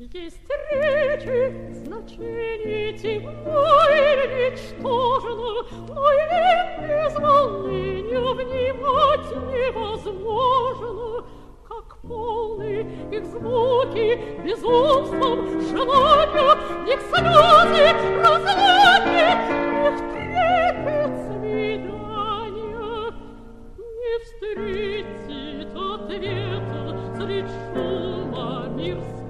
Есть речи, значение темной ничтожном, но им без волнения внимать невозможно. Как полны их звуки безумством, желания, их слезы, разлуки, их трепет свидания. Не встретит ответа средь шума мирского,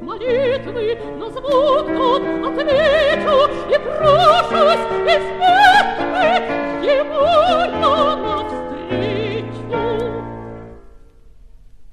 молитвы на звук